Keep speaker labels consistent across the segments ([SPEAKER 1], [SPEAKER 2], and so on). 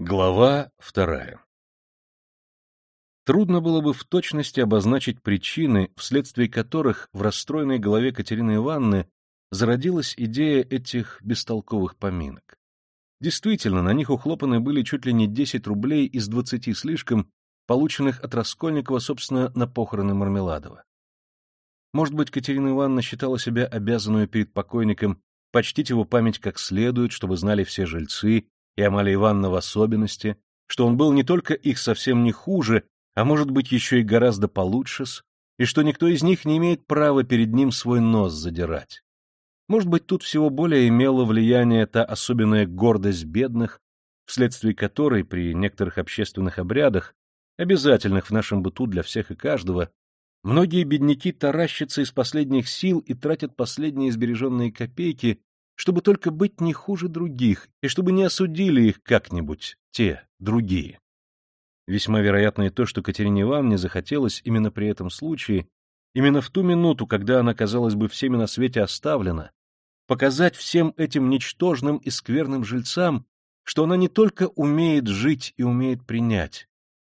[SPEAKER 1] Глава вторая Трудно было бы в точности обозначить причины, вследствие которых в расстроенной голове Катерины Ивановны зародилась идея этих бестолковых поминок. Действительно, на них ухлопаны были чуть ли не 10 рублей из 20 слишком, полученных от Раскольникова, собственно, на похороны Мармеладова. Может быть, Катерина Ивановна считала себя обязанную перед покойником почтить его память как следует, чтобы знали все жильцы, и Амалия Ивановна в особенности, что он был не только их совсем не хуже, а может быть еще и гораздо получше и что никто из них не имеет права перед ним свой нос задирать. Может быть, тут всего более имела влияние та особенная гордость бедных, вследствие которой при некоторых общественных обрядах, обязательных в нашем быту для всех и каждого, многие бедняки таращатся из последних сил и тратят последние сбереженные копейки чтобы только быть не хуже других, и чтобы не осудили их как-нибудь, те, другие. Весьма вероятно и то, что Катерине Ивановне захотелось именно при этом случае, именно в ту минуту, когда она, казалось бы, всеми на свете оставлена, показать всем этим ничтожным и скверным жильцам, что она не только умеет жить и умеет принять,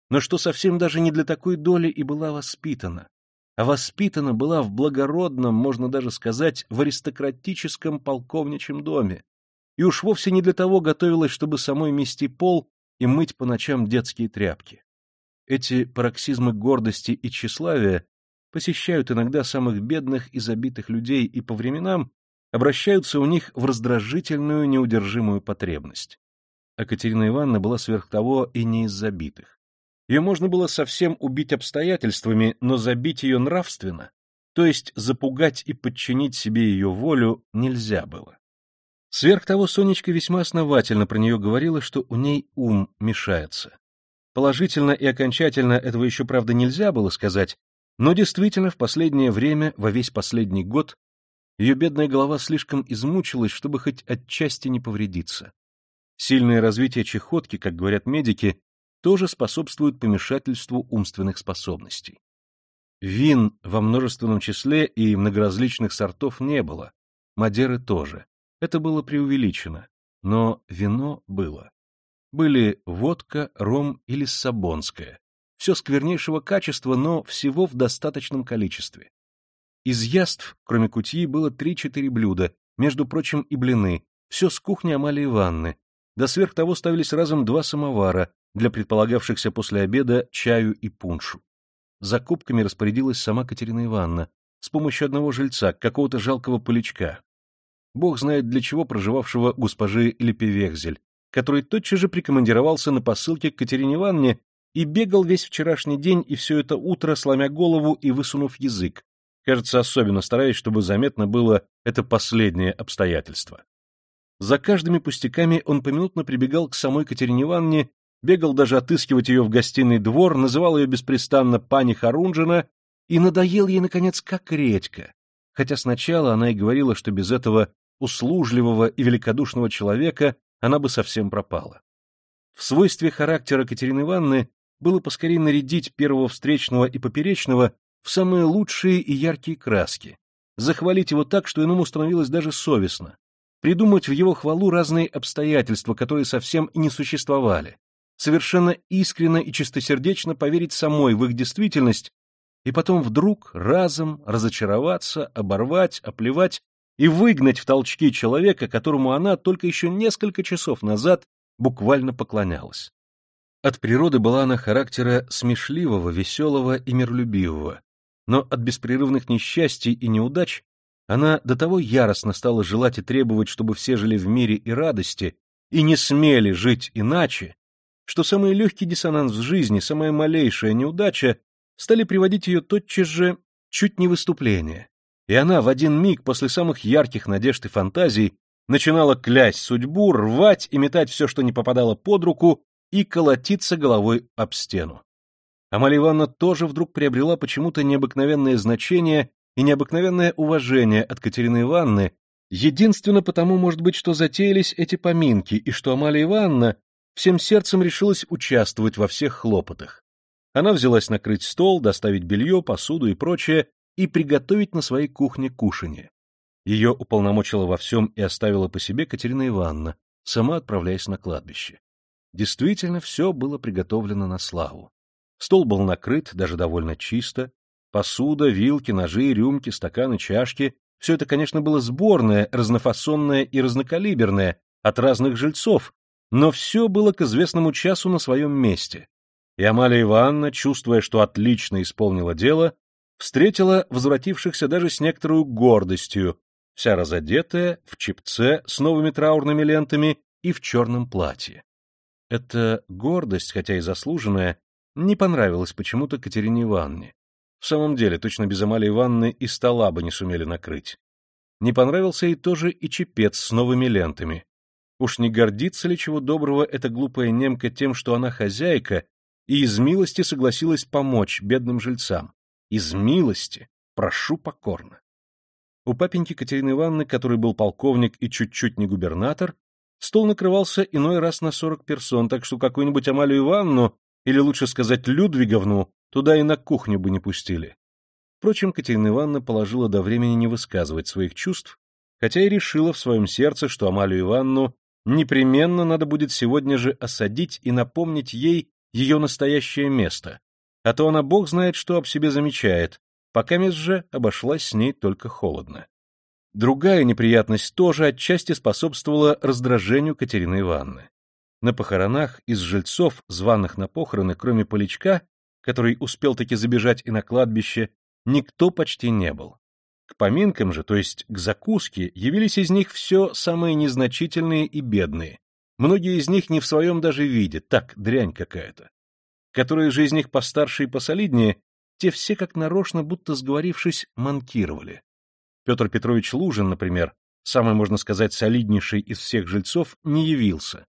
[SPEAKER 1] но что совсем даже не для такой доли и была воспитана, воспитана была в благородном, можно даже сказать, в аристократическом полковничьем доме, и уж вовсе не для того готовилась, чтобы самой мести пол и мыть по ночам детские тряпки. Эти пароксизмы гордости и тщеславия посещают иногда самых бедных и забитых людей и по временам обращаются у них в раздражительную неудержимую потребность. А Катерина Ивановна была сверх того и не из забитых. Ее можно было совсем убить обстоятельствами, но забить ее нравственно, то есть запугать и подчинить себе ее волю, нельзя было. Сверх того, Сонечка весьма основательно про нее говорила, что у ней ум мешается. Положительно и окончательно этого еще, правда, нельзя было сказать, но действительно в последнее время, во весь последний год, ее бедная голова слишком измучилась, чтобы хоть отчасти не повредиться. Сильное развитие чехотки, как говорят медики, тоже способствуют помешательству умственных способностей. Вин во множественном числе и многоразличных сортов не было, Мадеры тоже. Это было преувеличено, но вино было. Были водка, ром и лиссабонское. Все сквернейшего качества, но всего в достаточном количестве. Из яств, кроме кутьи, было три-четыре блюда, между прочим, и блины, все с кухни Амалии Ивановны. Да сверх того ставились разом два самовара, для предполагавшихся после обеда чаю и пуншу. Закупками распорядилась сама Катерина Ивановна с помощью одного жильца, какого-то жалкого полячка. Бог знает для чего проживавшего госпожи Лепевехзель, который тотчас же прикомандировался на посылке к Катерине Ивановне и бегал весь вчерашний день и все это утро, сломя голову и высунув язык, кажется, особенно стараясь, чтобы заметно было это последнее обстоятельство. За каждыми пустяками он поминутно прибегал к самой Катерине Ивановне бегал даже отыскивать ее в гостиный двор, называл ее беспрестанно пани Харунжина и надоел ей, наконец, как редька, хотя сначала она и говорила, что без этого услужливого и великодушного человека она бы совсем пропала. В свойстве характера Катерины Ивановны было поскорее нарядить первого встречного и поперечного в самые лучшие и яркие краски, захвалить его так, что иному становилось даже совестно, придумать в его хвалу разные обстоятельства, которые совсем и не существовали, совершенно искренно и чистосердечно поверить самой в их действительность и потом вдруг разом разочароваться, оборвать, оплевать и выгнать в толчки человека, которому она только еще несколько часов назад буквально поклонялась. От природы была она характера смешливого, веселого и миролюбивого, но от беспрерывных несчастий и неудач она до того яростно стала желать и требовать, чтобы все жили в мире и радости, и не смели жить иначе, что самый легкий диссонанс в жизни, самая малейшая неудача стали приводить ее тотчас же чуть не выступление. И она в один миг после самых ярких надежд и фантазий начинала клясть судьбу, рвать и метать все, что не попадало под руку, и колотиться головой об стену. Амалия Ивановна тоже вдруг приобрела почему-то необыкновенное значение и необыкновенное уважение от Катерины Ивановны, единственно потому, может быть, что затеялись эти поминки, и что Амалия Ивановна всем сердцем решилась участвовать во всех хлопотах. Она взялась накрыть стол, доставить белье, посуду и прочее и приготовить на своей кухне кушанье. Ее уполномочила во всем и оставила по себе Катерина Ивановна, сама отправляясь на кладбище. Действительно, все было приготовлено на славу. Стол был накрыт, даже довольно чисто. Посуда, вилки, ножи, рюмки, стаканы, чашки — все это, конечно, было сборное, разнофасонное и разнокалиберное, от разных жильцов, но все было к известному часу на своем месте. И Амалия Ивановна, чувствуя, что отлично исполнила дело, встретила возвратившихся даже с некоторой гордостью, вся разодетая, в чепце с новыми траурными лентами и в черном платье. Эта гордость, хотя и заслуженная, не понравилась почему-то Катерине Ивановне. В самом деле, точно без Амалии Ивановны и стола бы не сумели накрыть. Не понравился ей тоже и чепец с новыми лентами. Уж не гордится ли чего доброго эта глупая немка тем, что она хозяйка, и из милости согласилась помочь бедным жильцам? Из милости, прошу покорно. У папеньки Катерины Ивановны, который был полковник и чуть-чуть не губернатор, стол накрывался иной раз на сорок персон, так что какую-нибудь Амалию Ивановну, или лучше сказать Людвиговну, туда и на кухню бы не пустили. Впрочем, Катерина Ивановна положила до времени не высказывать своих чувств, хотя и решила в своем сердце, что Амалию Ивановну непременно надо будет сегодня же осадить и напомнить ей ее настоящее место, а то она бог знает, что об себе замечает, пока мисс же обошлась с ней только холодно. Другая неприятность тоже отчасти способствовала раздражению Катерины Ивановны. На похоронах из жильцов, званых на похороны, кроме Поличка, который успел таки забежать и на кладбище, никто почти не был. К поминкам же, то есть к закуске, явились из них все самые незначительные и бедные. Многие из них не в своем даже виде, так, дрянь какая-то которые же из них постарше и посолиднее, те все как нарочно, будто сговорившись, манкировали. Петр Петрович Лужин, например, самый, можно сказать, солиднейший из всех жильцов, не явился.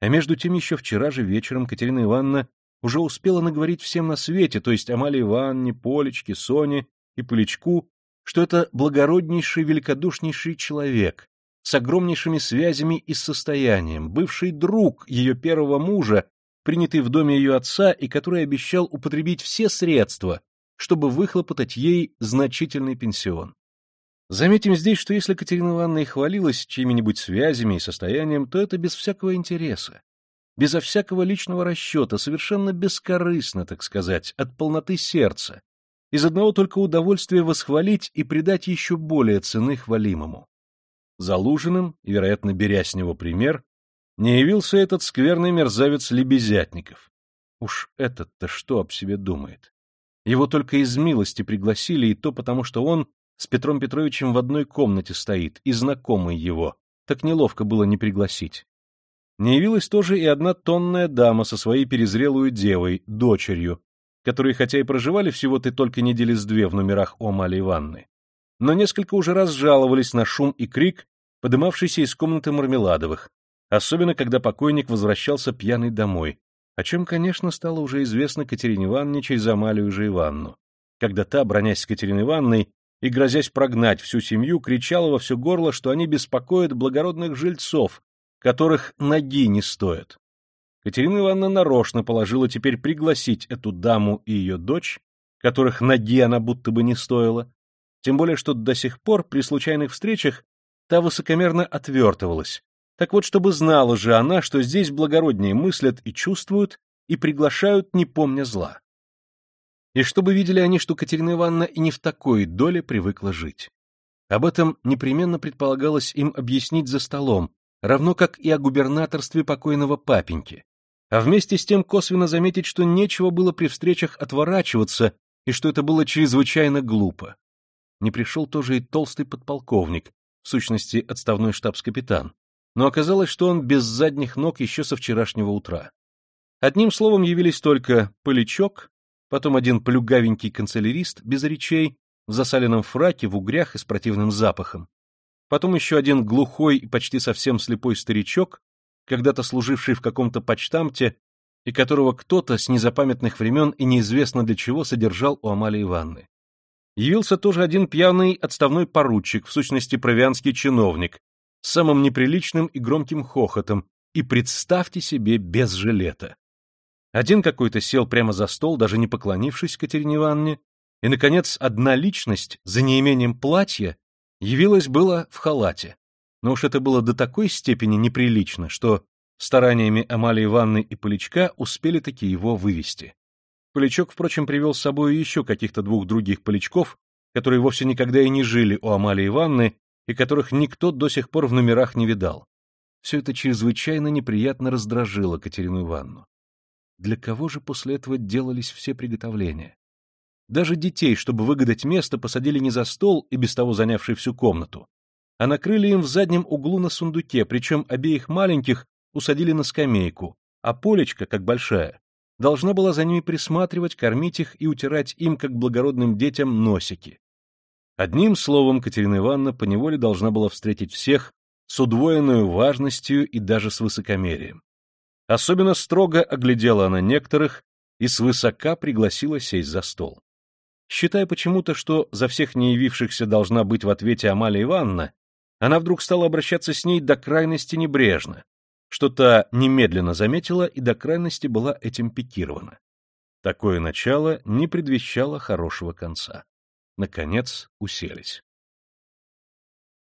[SPEAKER 1] А между тем еще вчера же вечером Катерина Ивановна уже успела наговорить всем на свете, то есть Амалии Ивановне, Полечке, Соне и Полечку, что это благороднейший, великодушнейший человек, с огромнейшими связями и состоянием, бывший друг ее первого мужа принятый в доме ее отца и который обещал употребить все средства, чтобы выхлопотать ей значительный пенсион. Заметим здесь, что если Катерина Ивановна и хвалилась чьими-нибудь связями и состоянием, то это без всякого интереса, безо всякого личного расчета, совершенно бескорыстно, так сказать, от полноты сердца, из одного только удовольствия восхвалить и придать еще более цены хвалимому. Залуженным, и, вероятно, беря с него пример, не явился этот скверный мерзавец Лебезятников. Уж этот-то что об себе думает? Его только из милости пригласили, и то потому, что он с Петром Петровичем в одной комнате стоит, и знакомый его, так неловко было не пригласить. Не явилась тоже и одна тонная дама со своей перезрелую девой, дочерью, которые хотя и проживали всего-то только недели с две в номерах у Амали Ивановны, но несколько уже раз жаловались на шум и крик, подымавшийся из комнаты Мармеладовых, особенно когда покойник возвращался пьяный домой, о чем, конечно, стало уже известно Катерине Ивановне через Амалию же Ивановну, когда та, бронясь с Катериной Ивановной и грозясь прогнать всю семью, кричала во все горло, что они беспокоят благородных жильцов, которых ноги не стоят. Катерина Ивановна нарочно положила теперь пригласить эту даму и ее дочь, которых ноги она будто бы не стоила, тем более что до сих пор при случайных встречах та высокомерно отвертывалась, так вот, чтобы знала же она, что здесь благороднее мыслят и чувствуют, и приглашают, не помня зла. И чтобы видели они, что Катерина Ивановна и не в такой доле привыкла жить. Об этом непременно предполагалось им объяснить за столом, равно как и о губернаторстве покойного папеньки, а вместе с тем косвенно заметить, что нечего было при встречах отворачиваться и что это было чрезвычайно глупо. Не пришел тоже и толстый подполковник, в сущности отставной штабс-капитан, но оказалось, что он без задних ног еще со вчерашнего утра. Одним словом явились только Полячок, потом один плюгавенький канцелярист без речей, в засаленном фраке, в угрях и с противным запахом, потом еще один глухой и почти совсем слепой старичок, когда-то служивший в каком-то почтамте, и которого кто-то с незапамятных времен и неизвестно для чего содержал у Амалии Ивановны. Явился тоже один пьяный отставной поручик, в сущности провианский чиновник, самым неприличным и громким хохотом, и представьте себе без жилета. Один какой-то сел прямо за стол, даже не поклонившись Катерине Ивановне, и, наконец, одна личность, за неимением платья, явилась было в халате. Но уж это было до такой степени неприлично, что Стараниями Амалии Ивановны и Полячка успели таки его вывести. Полячок, впрочем, привел с собой еще каких-то двух других полячков, которые вовсе никогда и не жили у Амалии Ивановны и которых никто до сих пор в номерах не видал. Все это чрезвычайно неприятно раздражило Катерину Ивановну. Для кого же после этого делались все приготовления? Даже детей, чтобы выгадать место, посадили не за стол и без того занявший всю комнату, а накрыли им в заднем углу на сундуке, причем обеих маленьких усадили на скамейку, а Полечка, как большая, должна была за ними присматривать, кормить их и утирать им, как благородным детям, носики. Одним словом, Катерина Ивановна поневоле должна была встретить всех с удвоенной важностью и даже с высокомерием. Особенно строго оглядела она некоторых и свысока пригласила сесть за стол. Считая почему-то, что за всех не явившихся должна быть в ответе Амалия Ивановна, она вдруг стала обращаться с ней до крайности небрежно, что та немедленно заметила и до крайности была этим пикирована. Такое начало не предвещало хорошего конца. Наконец уселись.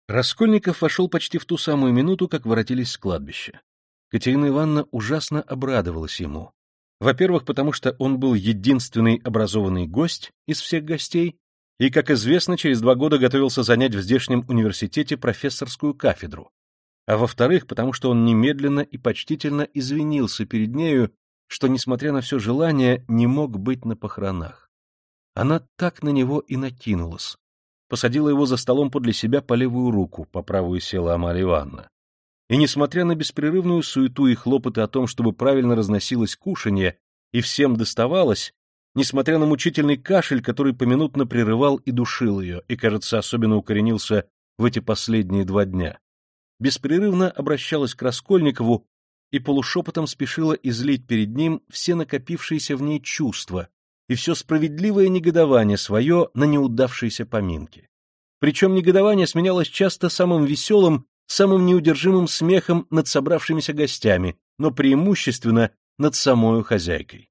[SPEAKER 1] Раскольников вошел почти в ту самую минуту, как воротились с кладбища. Катерина Ивановна ужасно обрадовалась ему. Во-первых, потому что он был единственный образованный гость из всех гостей, и, как известно, через два года готовился занять в здешнем университете профессорскую кафедру. А во-вторых, потому что он немедленно и почтительно извинился перед нею, что, несмотря на все желание, не мог быть на похоронах. Она так на него и накинулась. Посадила его за столом подле себя по левую руку, по правую села Амалия Ивановна и, несмотря на беспрерывную суету и хлопоты о том, чтобы правильно разносилось кушанье и всем доставалось, несмотря на мучительный кашель, который поминутно прерывал и душил ее, и, кажется, особенно укоренился в эти последние два дня, беспрерывно обращалась к Раскольникову и полушепотом спешила излить перед ним все накопившиеся в ней чувства и все справедливое негодование свое на неудавшиеся поминки. Причем негодование сменялось часто самым веселым самым неудержимым смехом над собравшимися гостями, но преимущественно над самою хозяйкой.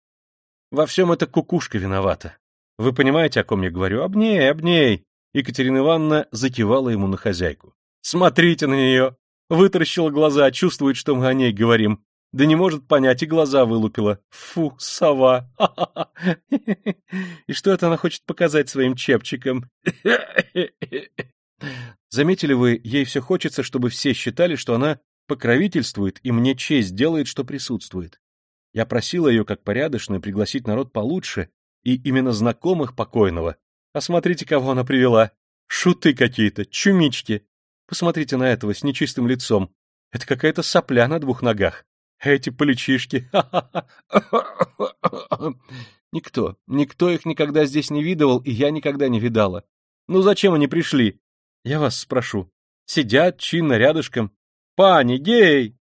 [SPEAKER 1] Во всем это кукушка виновата. Вы понимаете, о ком я говорю? Об ней, об ней. Екатерина Ивановна закивала ему на хозяйку. Смотрите на нее! Вытаращила глаза, чувствует, что мы о ней говорим. Да не может понять, и глаза вылупила. Фу, сова! И что это она хочет показать своим чепчиком? Заметили вы, ей все хочется, чтобы все считали, что она покровительствует и мне честь делает, что присутствует. Я просила ее, как порядочную, пригласить народ получше и именно знакомых покойного. А смотрите, кого она привела. Шуты какие-то, чумички. Посмотрите на этого с нечистым лицом. Это какая-то сопля на двух ногах. Эти поличишки. Никто, никто их никогда здесь не видывал, и я никогда не видала. Ну зачем они пришли? Я вас спрошу. Сидят чинно рядышком. «Пани, гей!» —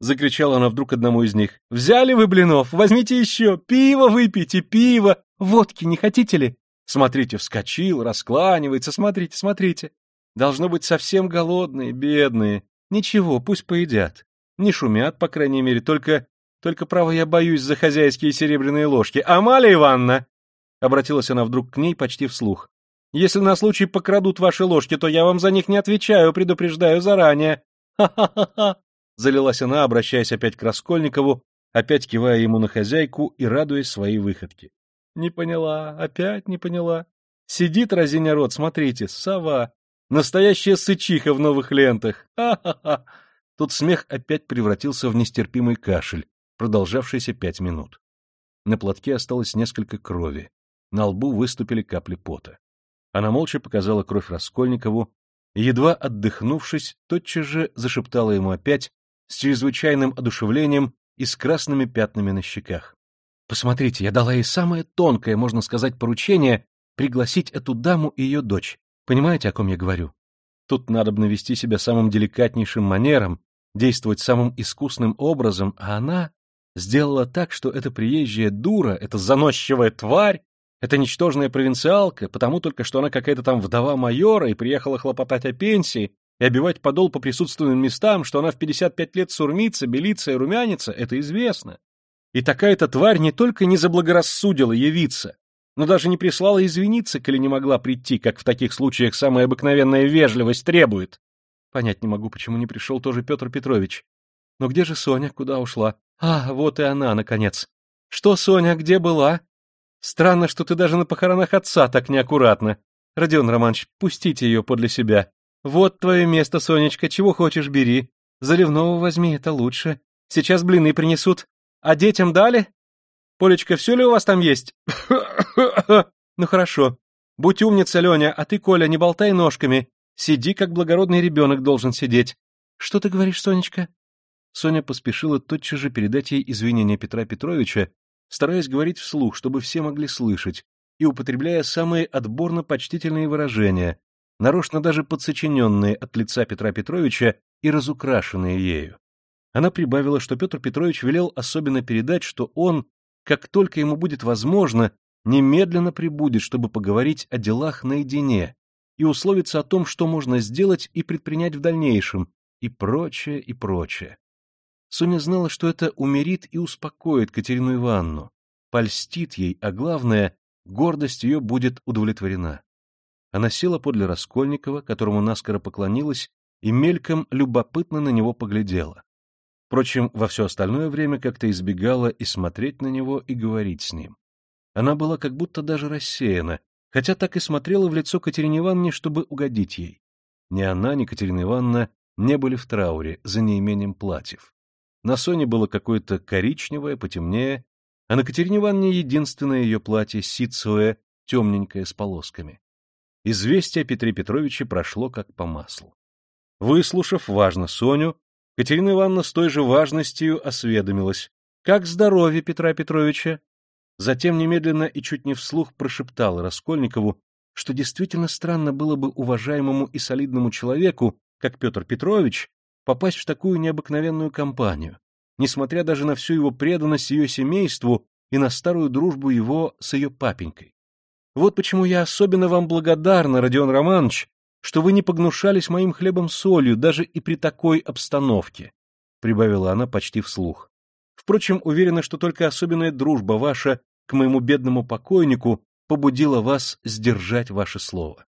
[SPEAKER 1] закричала она вдруг одному из них. «Взяли вы блинов? Возьмите еще! Пиво выпейте, пиво! Водки не хотите ли?» Смотрите, вскочил, раскланивается, смотрите, смотрите. Должно быть совсем голодные, бедные. Ничего, пусть поедят. Не шумят, по крайней мере, только... Только, право, я боюсь за хозяйские серебряные ложки. «Амалия Ивановна!» Обратилась она вдруг к ней почти вслух. Если на случай покрадут ваши ложки, то я вам за них не отвечаю, предупреждаю заранее. Ха-ха-ха-ха! Залилась она, обращаясь опять к Раскольникову, опять кивая ему на хозяйку и радуясь своей выходке. Не поняла, опять не поняла. Сидит разиня рот, смотрите, сова. Настоящая сычиха в новых лентах. Ха-ха-ха! Тут смех опять превратился в нестерпимый кашель, продолжавшийся пять минут. На платке осталось несколько крови. На лбу выступили капли пота. Она молча показала кровь Раскольникову и, едва отдохнувшись, тотчас же зашептала ему опять с чрезвычайным одушевлением и с красными пятнами на щеках. — Посмотрите, я дала ей самое тонкое, можно сказать, поручение пригласить эту даму и ее дочь. Понимаете, о ком я говорю? Тут надо бы навести себя самым деликатнейшим манером, действовать самым искусным образом, а она сделала так, что эта приезжая дура, эта заносчивая тварь, это ничтожная провинциалка, потому только что она какая-то там вдова майора и приехала хлопотать о пенсии и обивать подол по присутственным местам, что она в 55 лет сурмится, белится и румянится, это известно. И такая-то тварь не только не заблагорассудила явиться, но даже не прислала извиниться, коли не могла прийти, как в таких случаях самая обыкновенная вежливость требует. Понять не могу, почему не пришел тоже Петр Петрович.
[SPEAKER 2] Но где же Соня? Куда ушла? А, вот и она, наконец. Что, Соня, где была? Странно, что ты даже на похоронах отца так неаккуратно. Родион Романович, пустите ее подле себя. Вот твое место, Сонечка, чего хочешь, бери. Заливного возьми, это лучше. Сейчас блины принесут. А детям дали? Полечка, все ли у вас там есть? ну хорошо. Будь умница, Леня, а ты, Коля, не болтай ножками. Сиди, как благородный ребенок должен сидеть. Что ты говоришь, Сонечка? Соня поспешила тотчас же передать ей извинения Петра Петровича, стараясь говорить вслух, чтобы все могли слышать, и употребляя самые отборно-почтительные выражения, нарочно даже подсочиненные от лица Петра Петровича и разукрашенные ею. Она прибавила, что Петр Петрович велел особенно передать, что он, как только ему будет возможно, немедленно прибудет, чтобы поговорить о делах наедине и условиться о том, что можно сделать и предпринять в дальнейшем, и прочее, и прочее. Соня знала, что это умерит и успокоит Катерину Ивановну, польстит ей, а главное, гордость ее будет удовлетворена. Она села подле Раскольникова, которому наскоро поклонилась, и мельком любопытно на него поглядела. Впрочем, во все остальное время как-то избегала и смотреть на него, и говорить с ним. Она была как будто даже рассеяна, хотя так и смотрела в лицо Катерине Ивановне, чтобы угодить ей. Ни она, ни Катерина Ивановна не были в трауре за неимением платьев. На Соне было какое-то коричневое, потемнее, а на Катерине Ивановне единственное ее платье, ситцевое, темненькое, с полосками. Известие о Петре Петровиче прошло как по маслу. Выслушав важно Соню, Катерина Ивановна с той же важностью осведомилась. «Как здоровье Петра Петровича?» Затем немедленно и чуть не вслух прошептала Раскольникову, что действительно странно было бы уважаемому и солидному человеку, как Петр Петрович, попасть в такую необыкновенную компанию, несмотря даже на всю его преданность ее семейству и на старую дружбу его с ее папенькой. Вот почему я особенно вам благодарна, Родион Романович, что вы не погнушались моим хлебом солью даже и при такой обстановке, — прибавила она почти вслух. Впрочем, уверена, что только особенная дружба ваша к моему бедному покойнику побудила вас сдержать ваше слово.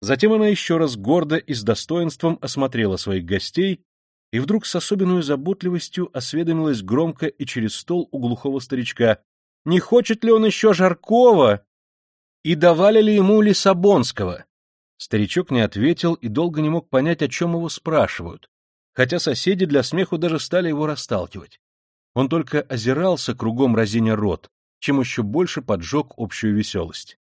[SPEAKER 2] Затем она еще раз гордо и с достоинством осмотрела своих гостей и вдруг с особенной заботливостью осведомилась громко и через стол у глухого старичка, не хочет ли он еще Жаркова и давали ли ему Лиссабонского. Старичок не ответил и долго не мог понять, о чем его спрашивают, хотя соседи для смеху даже стали его расталкивать. Он только озирался кругом разиня рот, чем еще больше поджег общую веселость.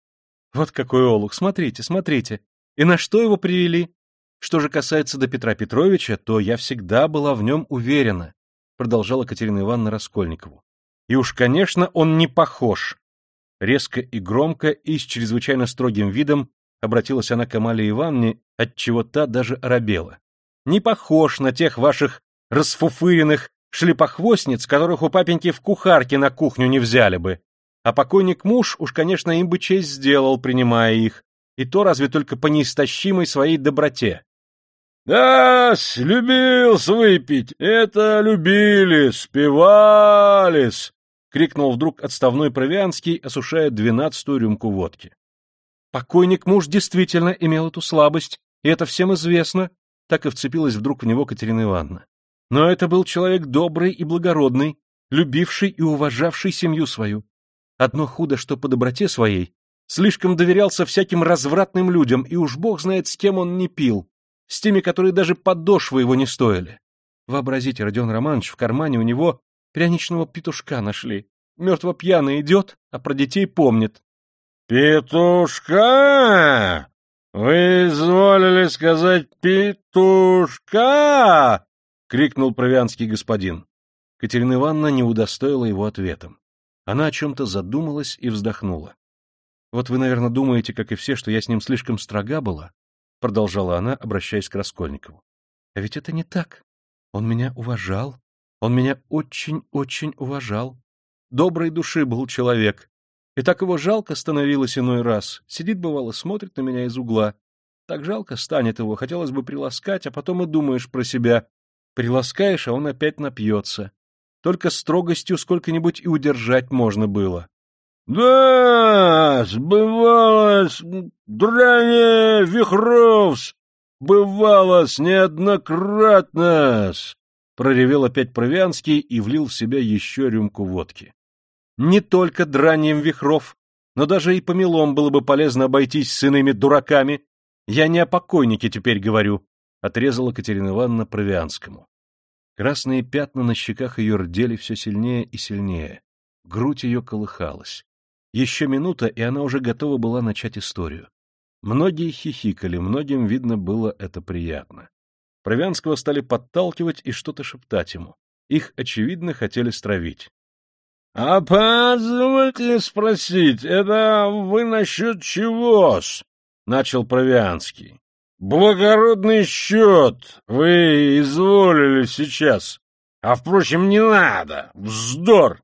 [SPEAKER 2] Вот какой олух, смотрите, смотрите, и на что его привели? Что же касается до Петра Петровича, то я всегда была в нем уверена, продолжала Катерина Ивановна Раскольникову. И уж, конечно, он не похож. Резко и громко и с чрезвычайно строгим видом обратилась она к Амалии Ивановне, отчего та даже оробела. Не похож на тех ваших расфуфыренных шлепохвостниц, которых у папеньки в кухарке на кухню не взяли бы. А покойник муж уж, конечно, им бы честь сделал, принимая их, и то разве только по неистощимой своей доброте. — Да, любил выпить, это любили, спивались! — крикнул вдруг отставной Провианский, осушая двенадцатую рюмку водки. Покойник муж действительно имел эту слабость, и это всем известно, так и вцепилась вдруг в него Катерина Ивановна. Но это был человек добрый и благородный, любивший и уважавший семью свою. Одно худо, что по доброте своей Слишком доверялся всяким развратным людям, и уж бог знает, с кем он не пил, с теми, которые даже подошвы его не стоили. Вообразите, Родион Романович, в кармане у него пряничного петушка нашли. Мертво пьяный идет, а про детей помнит. — Петушка? Вы изволили сказать петушка? — крикнул провианский господин. Катерина Ивановна не удостоила его ответом. Она о чем-то задумалась и вздохнула. Вот вы, наверное, думаете, как и все, что я с ним слишком строга была, — продолжала она, обращаясь к Раскольникову. А ведь это не так. Он меня уважал, он меня очень-очень уважал. Доброй души был человек. И так его жалко становилось иной раз. Сидит, бывало, смотрит на меня из угла. Так жалко станет его, хотелось бы приласкать, а потом и думаешь про себя. Приласкаешь, а он опять напьется. Только строгостью сколько-нибудь и удержать можно было. Да, сбывалось, дране Вихровс, бывалось неоднократно.
[SPEAKER 1] — проревел опять Провианский и влил в себя еще рюмку водки. — Не только дранием вихров, но даже и помелом было бы полезно обойтись с иными дураками. Я не о покойнике теперь говорю, — отрезала Катерина Ивановна Провианскому. Красные пятна на щеках ее рдели все сильнее и сильнее. Грудь ее колыхалась. Еще минута, и она уже готова была начать историю. Многие хихикали, многим, видно, было это приятно. Провянского стали подталкивать и что-то шептать ему. Их, очевидно, хотели стравить. — А позвольте спросить, это вы насчет чего-с? — начал Провианский. — Благородный счет вы изволили сейчас. А, впрочем, не надо. Вздор!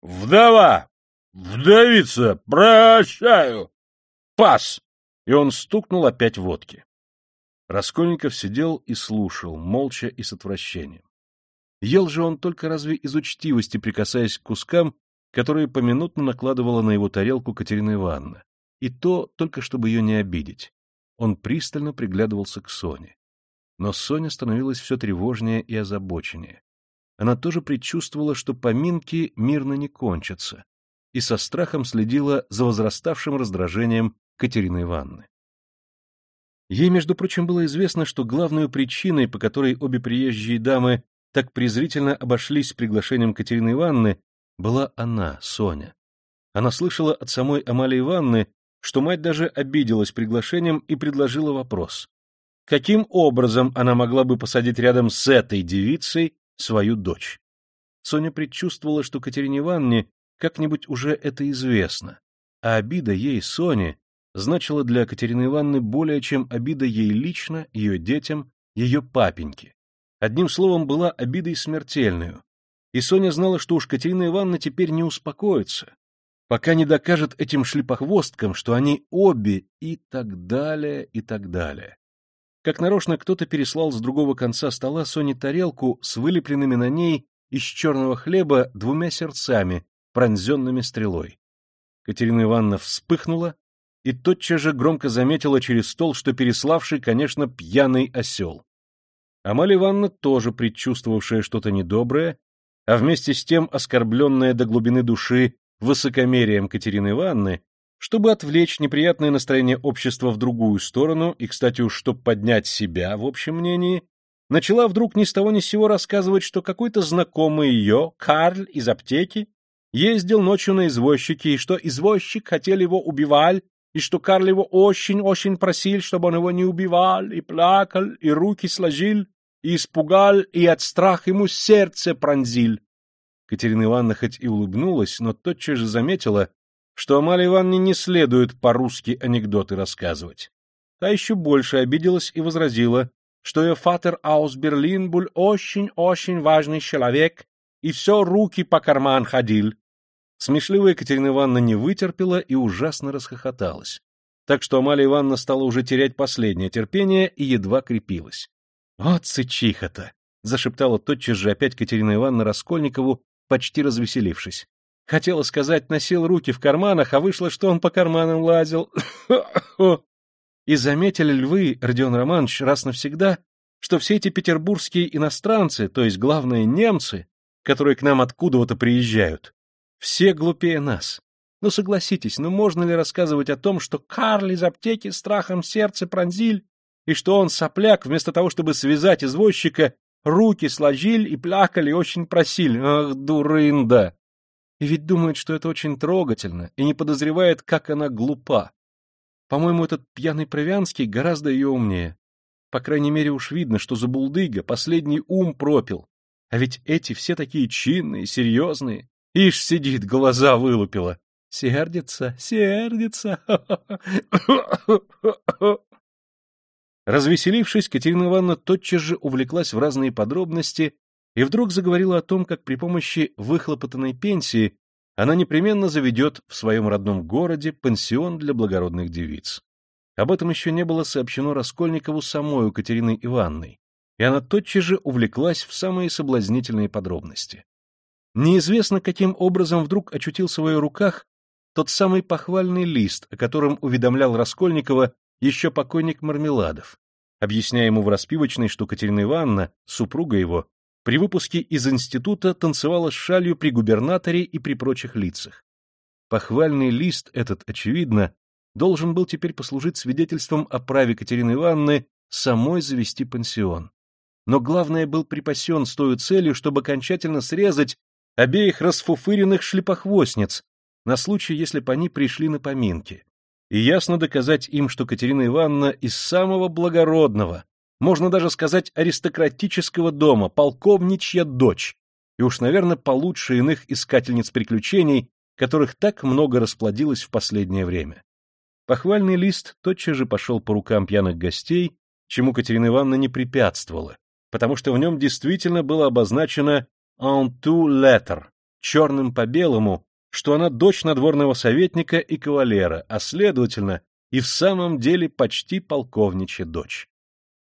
[SPEAKER 1] Вдова! Вдовица! Прощаю! Пас! И он стукнул опять водки. Раскольников сидел и слушал, молча и с отвращением. Ел же он только разве из учтивости, прикасаясь к кускам, которые поминутно накладывала на его тарелку Катерина Ивановна, и то только чтобы ее не обидеть. Он пристально приглядывался к Соне. Но Соня становилась все тревожнее и озабоченнее. Она тоже предчувствовала, что поминки мирно не кончатся, и со страхом следила за возраставшим раздражением Катерины Ивановны. Ей, между прочим, было известно, что главной причиной, по которой обе приезжие дамы так презрительно обошлись с приглашением Катерины Ивановны, была она, Соня. Она слышала от самой Амалии Ивановны, что мать даже обиделась приглашением и предложила вопрос. Каким образом она могла бы посадить рядом с этой девицей свою дочь? Соня предчувствовала, что Катерине Ивановне как-нибудь уже это известно, а обида ей, Соне, значила для Катерины Ивановны более чем обида ей лично, ее детям, ее папеньке. Одним словом, была обидой смертельную. И Соня знала, что уж Катерина Ивановна теперь не успокоится, пока не докажет этим шлипохвосткам, что они обе и так далее, и так далее. Как нарочно кто-то переслал с другого конца стола Соне тарелку с вылепленными на ней из черного хлеба двумя сердцами, пронзенными стрелой. Катерина Ивановна вспыхнула, и тотчас же громко заметила через стол, что переславший, конечно, пьяный осел. Амалия Ивановна, тоже предчувствовавшая что-то недоброе, а вместе с тем оскорбленная до глубины души высокомерием Катерины Ивановны, чтобы отвлечь неприятное настроение общества в другую сторону и, кстати уж, чтобы поднять себя в общем мнении, начала вдруг ни с того ни с сего рассказывать, что какой-то знакомый ее, Карль из аптеки, ездил ночью на извозчике, и что извозчик хотел его убивать, и что Карл его очень-очень просил, чтобы он его не убивал, и плакал, и руки сложил, и испугал, и от страха ему сердце пронзил. Катерина Ивановна хоть и улыбнулась, но тотчас же заметила, что Амале Ивановне не следует по-русски анекдоты рассказывать. Та еще больше обиделась и возразила, что ее фатер Аус был очень-очень важный человек и все руки по карман ходил, Смешливая Екатерина Ивановна не вытерпела и ужасно расхохоталась. Так что Амалия Ивановна стала уже терять последнее терпение и едва крепилась. — Вот сычиха-то! — зашептала тотчас же опять Катерина Ивановна Раскольникову, почти развеселившись. Хотела сказать, носил руки в карманах, а вышло, что он по карманам лазил. И заметили львы, Родион Романович, раз навсегда, что все эти петербургские иностранцы, то есть, главные немцы, которые к нам откуда-то приезжают, все глупее нас. Ну, согласитесь, ну можно ли рассказывать о том, что Карл из аптеки страхом сердце пронзил, и что он, сопляк, вместо того, чтобы связать извозчика, руки сложил и плакали, очень просили. Ах, дурында! И ведь думает, что это очень трогательно, и не подозревает, как она глупа. По-моему, этот пьяный Провианский гораздо ее умнее. По крайней мере, уж видно, что за булдыга последний ум пропил. А ведь эти все такие чинные, серьезные. Ишь сидит, глаза вылупила. Сердится, сердится. Развеселившись, Катерина Ивановна тотчас же увлеклась в разные подробности и вдруг заговорила о том, как при помощи выхлопотанной пенсии она непременно заведет в своем родном городе пансион для благородных девиц. Об этом еще не было сообщено Раскольникову самой Катериной Ивановной, и она тотчас же увлеклась в самые соблазнительные подробности. Неизвестно, каким образом вдруг очутился в ее руках тот самый похвальный лист, о котором уведомлял Раскольникова еще покойник Мармеладов, объясняя ему в распивочной, что Катерина Ивановна, супруга его, при выпуске из института танцевала с шалью при губернаторе и при прочих лицах. Похвальный лист этот, очевидно, должен был теперь послужить свидетельством о праве Катерины Ивановны самой завести пансион. Но главное был припасен с той целью, чтобы окончательно срезать обеих расфуфыренных шлепохвостниц на случай, если бы они пришли на поминки, и ясно доказать им, что Катерина Ивановна из самого благородного, можно даже сказать аристократического дома, полковничья дочь, и уж, наверное, получше иных искательниц приключений, которых так много расплодилось в последнее время. Похвальный лист тотчас же пошел по рукам пьяных гостей, чему Катерина Ивановна не препятствовала, потому что в нем действительно было обозначено «en tout lettre» — черным по белому, что она дочь надворного советника и кавалера, а, следовательно, и в самом деле почти полковничья дочь.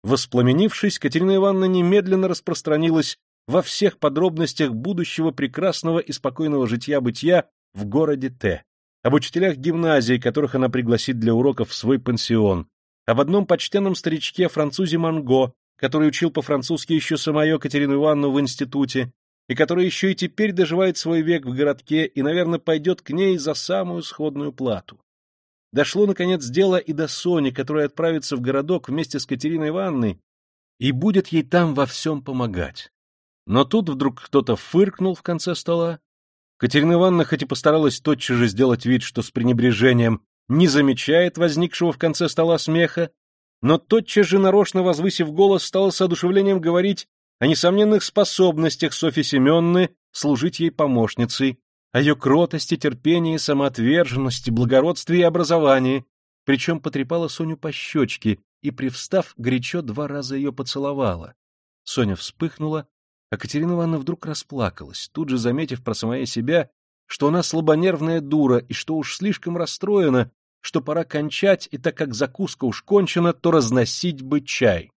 [SPEAKER 1] Воспламенившись, Катерина Ивановна немедленно распространилась во всех подробностях будущего прекрасного и спокойного житья-бытия в городе Т, об учителях гимназии, которых она пригласит для уроков в свой пансион, об одном почтенном старичке французе Манго, который учил по-французски еще самое Катерину Ивановну в институте, и который еще и теперь доживает свой век в городке и, наверное, пойдет к ней за самую сходную плату. Дошло, наконец, дело и до Сони, которая отправится в городок вместе с Катериной Ивановной и будет ей там во всем помогать. Но тут вдруг кто-то фыркнул в конце стола, Катерина Ивановна хоть и постаралась тотчас же сделать вид, что с пренебрежением не замечает возникшего в конце стола смеха, но тотчас же, нарочно возвысив голос, стала с одушевлением говорить о несомненных способностях Софьи Семенны служить ей помощницей, о ее кротости, терпении, самоотверженности, благородстве и образовании, причем потрепала Соню по щечке и, привстав, горячо два раза ее поцеловала. Соня вспыхнула, а Катерина Ивановна вдруг расплакалась, тут же заметив про самое себя, что она слабонервная дура и что уж слишком расстроена, что пора кончать, и так как закуска уж кончена, то разносить бы чай.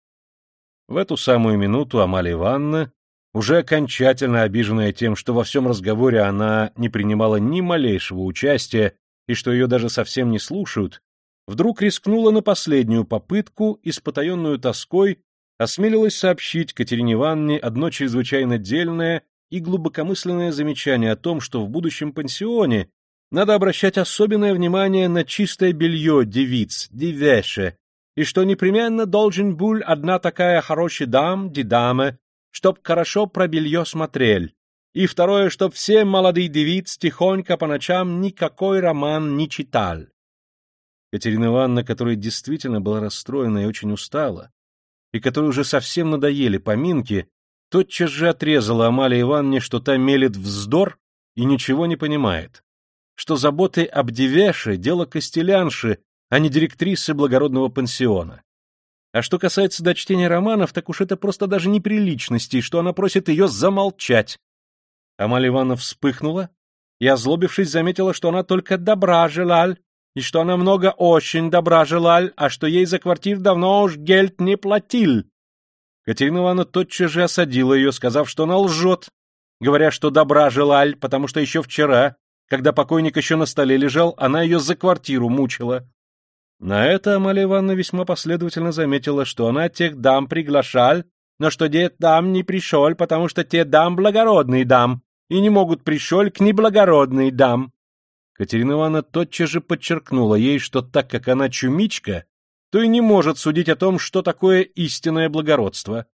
[SPEAKER 1] В эту самую минуту Амалия Ивановна, уже окончательно обиженная тем, что во всем разговоре она не принимала ни малейшего участия и что ее даже совсем не слушают, вдруг рискнула на последнюю попытку и с потаенную тоской осмелилась сообщить Катерине Ивановне одно чрезвычайно дельное и глубокомысленное замечание о том, что в будущем пансионе надо обращать особенное внимание на чистое белье девиц, девеше, и что непременно должен был одна такая хорошая дам, дидаме, чтоб хорошо про белье смотрел, и второе, чтоб все молодые девиц тихонько по ночам никакой роман не читал. Катерина Ивановна, которая действительно была расстроена и очень устала, и которой уже совсем надоели поминки, тотчас же отрезала Амалии Ивановне, что та мелет вздор и ничего не понимает, что заботы об девеше — дело костелянши, а не директрисы благородного пансиона. А что касается дочтения романов, так уж это просто даже неприличности, что она просит ее замолчать. Амалия Ивановна вспыхнула и, озлобившись, заметила, что она только добра желаль, и что она много очень добра желаль, а что ей за квартир давно уж гельд не платил. Катерина Ивановна тотчас же осадила ее, сказав, что она лжет, говоря, что добра желаль, потому что еще вчера, когда покойник еще на столе лежал, она ее за квартиру мучила. На это Амалия Ивановна весьма последовательно заметила, что она тех дам приглашал, но что дед дам не пришел, потому что те дам благородный дам, и не могут пришел к неблагородный дам. Катерина Ивановна тотчас же подчеркнула ей, что так как она чумичка, то и не может судить о том, что такое истинное благородство.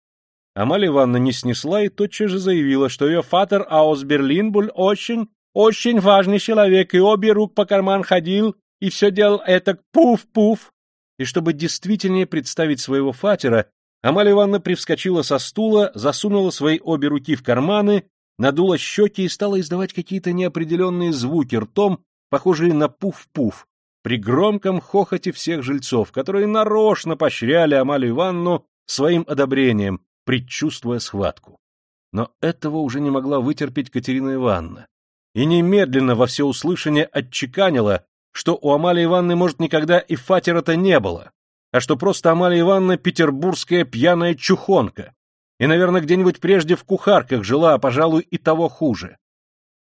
[SPEAKER 1] Амалия Ивановна не снесла и тотчас же заявила, что ее фатер Аус Берлин был очень, очень важный человек, и обе рук по карман ходил, и все делал это пуф-пуф. И чтобы действительнее представить своего фатера, Амалия Ивановна привскочила со стула, засунула свои обе руки в карманы, надула щеки и стала издавать какие-то неопределенные звуки ртом, похожие на пуф-пуф, при громком хохоте всех жильцов, которые нарочно поощряли Амалию Ивановну своим одобрением, предчувствуя схватку. Но этого уже не могла вытерпеть Катерина Ивановна, и немедленно во всеуслышание отчеканила, что у Амалии Ивановны, может, никогда и фатера-то не было, а что просто Амалия Ивановна петербургская пьяная чухонка, и, наверное, где-нибудь прежде в кухарках жила, а, пожалуй, и того хуже.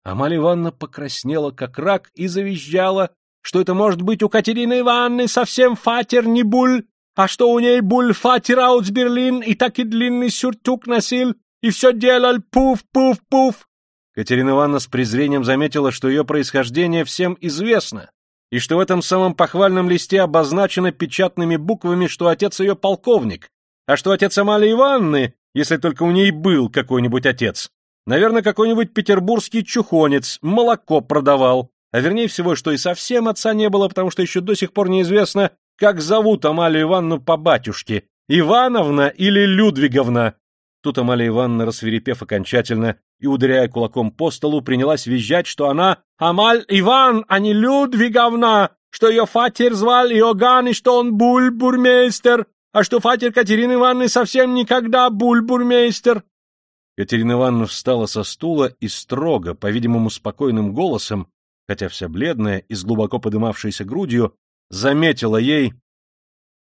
[SPEAKER 1] Амалия Ивановна покраснела, как рак, и завизжала, что это может быть у Катерины Ивановны совсем фатер не буль, а что у ней буль фатер аутс Берлин и так и длинный сюртук носил,
[SPEAKER 2] и все делал пуф-пуф-пуф. Катерина Ивановна с презрением заметила, что ее происхождение всем известно, и что в этом самом похвальном листе обозначено печатными буквами, что отец ее полковник, а что отец Амалии Ивановны, если только у ней был какой-нибудь отец, наверное, какой-нибудь петербургский чухонец, молоко продавал, а вернее всего, что и совсем отца не было, потому что еще до сих пор неизвестно, как зовут Амалию Ивановну по батюшке, Ивановна или Людвиговна. Тут Амалия Ивановна, рассверепев окончательно и ударяя кулаком по столу, принялась визжать, что она Амаль Иван, а не Людвиговна, что ее фатер звал Иоганн и что он бульбурмейстер, а что фатер Катерины Ивановны совсем никогда бульбурмейстер. Катерина Ивановна встала со стула и строго, по-видимому, спокойным голосом, хотя вся бледная и с глубоко подымавшейся грудью, заметила ей,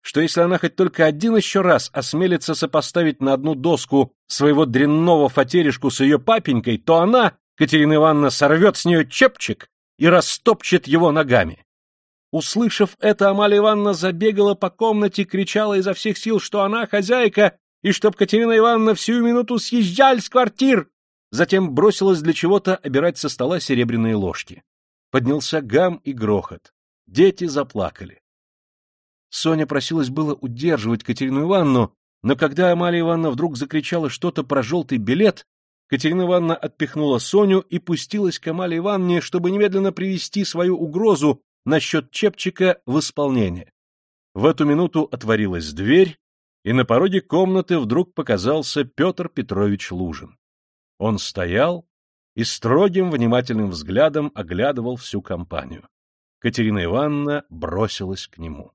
[SPEAKER 2] что если она хоть только один еще раз осмелится сопоставить на одну доску своего дрянного фатеришку с ее папенькой, то она, Катерина Ивановна, сорвет с нее чепчик и растопчет его ногами. Услышав это, Амалия Ивановна забегала по комнате, кричала изо всех сил, что она хозяйка, и чтоб Катерина Ивановна всю минуту съезжали с квартир. Затем бросилась для чего-то обирать со стола серебряные ложки. Поднялся гам и грохот. Дети заплакали. Соня просилась было удерживать Катерину Ивановну, но когда Амалия Ивановна вдруг закричала что-то про желтый билет, Катерина Ивановна отпихнула Соню и пустилась к Амалии Ивановне, чтобы немедленно привести свою угрозу насчет чепчика в исполнение. В эту минуту отворилась дверь, и на пороге комнаты вдруг показался Петр Петрович Лужин. Он стоял и строгим внимательным взглядом оглядывал всю компанию. Катерина Ивановна бросилась к нему.